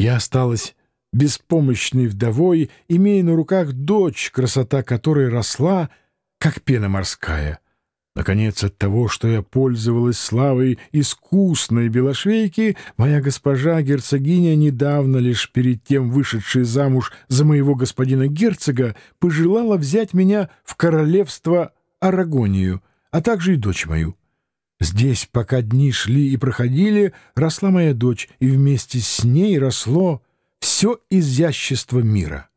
Я осталась беспомощной вдовой, имея на руках дочь, красота которой росла, как пена морская. Наконец, от того, что я пользовалась славой искусной белошвейки, моя госпожа герцогиня, недавно лишь перед тем вышедшая замуж за моего господина герцога, пожелала взять меня в королевство Арагонию, а также и дочь мою. Здесь, пока дни шли и проходили, росла моя дочь, и вместе с ней росло все изящество мира.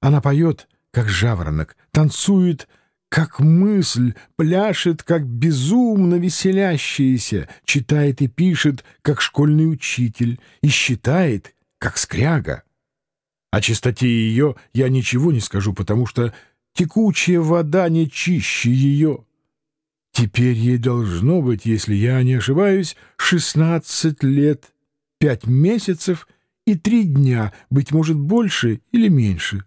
Она поет, как жаворонок, танцует, как мысль, пляшет, как безумно веселящаяся, читает и пишет, как школьный учитель, и считает, как скряга. О чистоте ее я ничего не скажу, потому что текучая вода не чище ее. Теперь ей должно быть, если я не ошибаюсь, шестнадцать лет, пять месяцев и три дня, быть может, больше или меньше.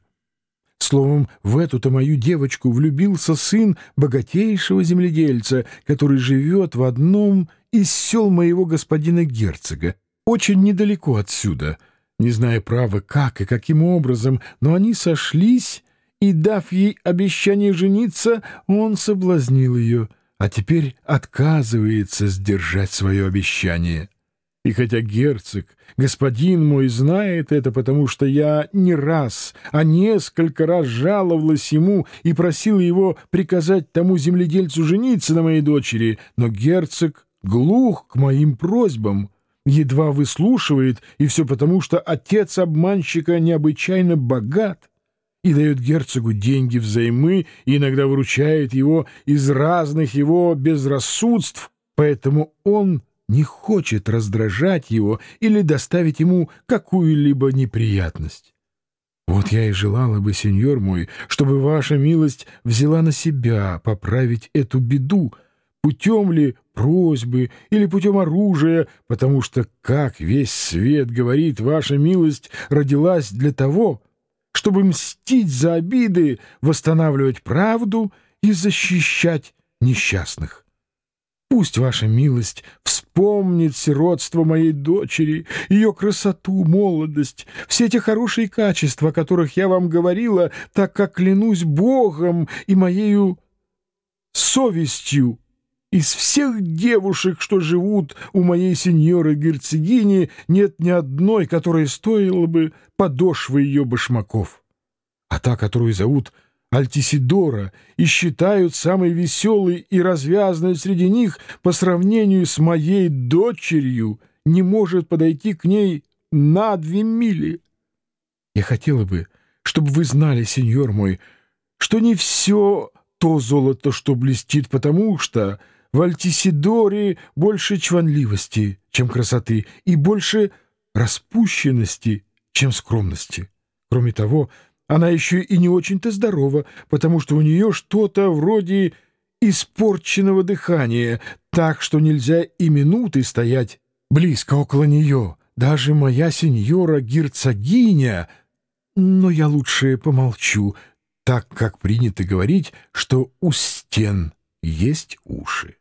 Словом, в эту-то мою девочку влюбился сын богатейшего земледельца, который живет в одном из сел моего господина герцога, очень недалеко отсюда. Не зная права, как и каким образом, но они сошлись, и, дав ей обещание жениться, он соблазнил ее, а теперь отказывается сдержать свое обещание. И хотя герцог, господин мой, знает это, потому что я не раз, а несколько раз жаловалась ему и просила его приказать тому земледельцу жениться на моей дочери, но герцог глух к моим просьбам, едва выслушивает, и все потому, что отец обманщика необычайно богат и дает герцогу деньги взаймы и иногда выручает его из разных его безрассудств, поэтому он не хочет раздражать его или доставить ему какую-либо неприятность. Вот я и желала бы, сеньор мой, чтобы ваша милость взяла на себя поправить эту беду, путем ли просьбы или путем оружия, потому что, как весь свет говорит, ваша милость родилась для того, чтобы мстить за обиды, восстанавливать правду и защищать несчастных. Пусть ваша милость вспомнит сиротство моей дочери, ее красоту, молодость, все те хорошие качества, о которых я вам говорила, так как клянусь Богом и моею совестью. Из всех девушек, что живут у моей сеньоры-герцогини, нет ни одной, которая стоила бы подошвы ее башмаков. А та, которую зовут Альтисидора и считают самой веселой и развязной среди них по сравнению с моей дочерью, не может подойти к ней на две мили. Я хотела бы, чтобы вы знали, сеньор мой, что не все то золото, что блестит, потому что в Альтисидоре больше чванливости, чем красоты, и больше распущенности, чем скромности. Кроме того, она еще и не очень-то здорова, потому что у нее что-то вроде испорченного дыхания, так что нельзя и минуты стоять близко около нее. Даже моя сеньора-герцогиня... Но я лучше помолчу, так как принято говорить, что у стен есть уши.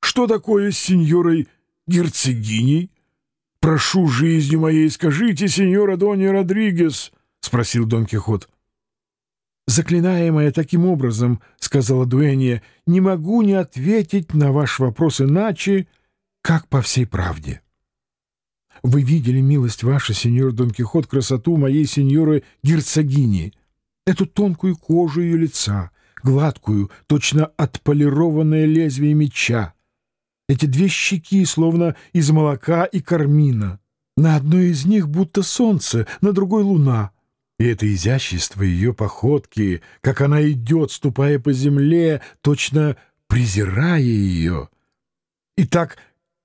Что такое с сеньорой герцогиней? Прошу жизнью моей, скажите, сеньора Донья Родригес, — спросил Дон Кихот. «Заклинаемая таким образом, — сказала Дуэнья, — не могу не ответить на ваш вопрос иначе, как по всей правде. Вы видели, милость ваша, сеньор Дон Кихот, красоту моей сеньоры герцогини, эту тонкую кожу ее лица, гладкую, точно отполированное лезвие меча, эти две щеки, словно из молока и кармина. На одной из них будто солнце, на другой — луна — и это изящество ее походки, как она идет, ступая по земле, точно презирая ее. И так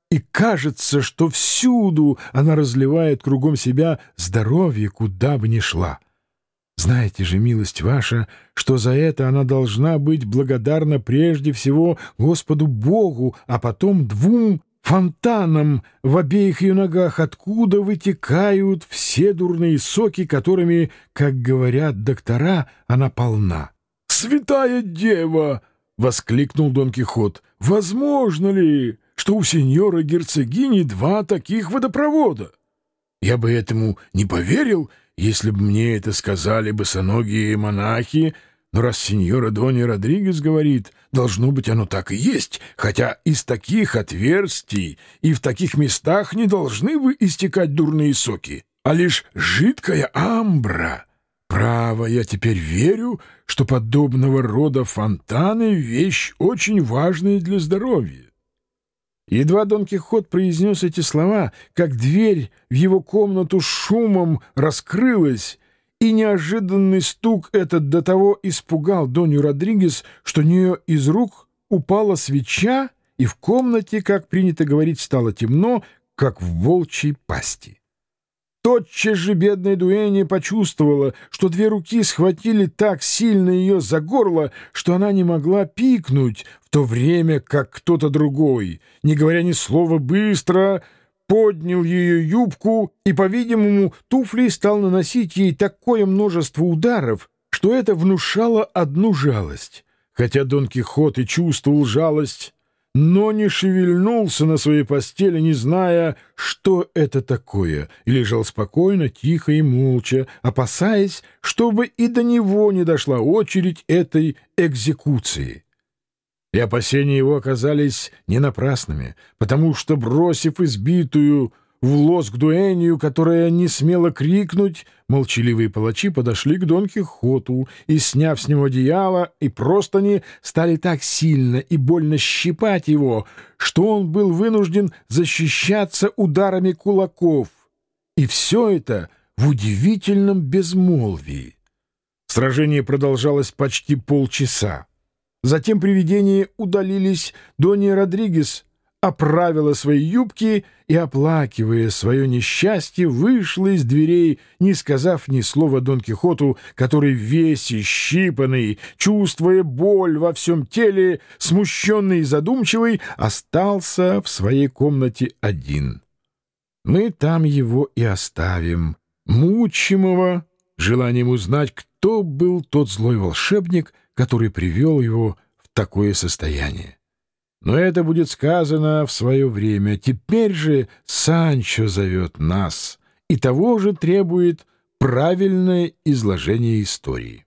и кажется, что всюду она разливает кругом себя здоровье, куда бы ни шла. Знаете же, милость ваша, что за это она должна быть благодарна прежде всего Господу Богу, а потом двум фонтаном в обеих ее ногах, откуда вытекают все дурные соки, которыми, как говорят доктора, она полна. «Святая дева!» — воскликнул Дон Кихот. «Возможно ли, что у сеньора герцогини два таких водопровода?» Я бы этому не поверил, если бы мне это сказали босоногие монахи, но раз сеньора Донни Родригес говорит, должно быть, оно так и есть, хотя из таких отверстий и в таких местах не должны вы истекать дурные соки, а лишь жидкая амбра. Право, я теперь верю, что подобного рода фонтаны — вещь очень важная для здоровья. Едва Дон Кихот произнес эти слова, как дверь в его комнату шумом раскрылась, и неожиданный стук этот до того испугал Донью Родригес, что у нее из рук упала свеча, и в комнате, как принято говорить, стало темно, как в волчьей пасти. Тотчас же бедная Дуэния почувствовала, что две руки схватили так сильно ее за горло, что она не могла пикнуть, в то время как кто-то другой, не говоря ни слова быстро, поднял ее юбку и, по-видимому, туфлей стал наносить ей такое множество ударов, что это внушало одну жалость. Хотя Дон Кихот и чувствовал жалость, но не шевельнулся на своей постели, не зная, что это такое, и лежал спокойно, тихо и молча, опасаясь, чтобы и до него не дошла очередь этой экзекуции. И опасения его оказались не напрасными, потому что, бросив избитую в лоск дуэнью, которая не смела крикнуть, молчаливые палачи подошли к Дон Кихоту и, сняв с него одеяло и простыни, стали так сильно и больно щипать его, что он был вынужден защищаться ударами кулаков. И все это в удивительном безмолвии. Сражение продолжалось почти полчаса. Затем привидения удалились. Донья Родригес оправила свои юбки и, оплакивая свое несчастье, вышла из дверей, не сказав ни слова Дон Кихоту, который весь ищипанный, чувствуя боль во всем теле, смущенный и задумчивый, остался в своей комнате один. Мы там его и оставим, мучимого, желанием узнать, кто был тот злой волшебник, который привел его в такое состояние. Но это будет сказано в свое время. Теперь же Санчо зовет нас, и того же требует правильное изложение истории.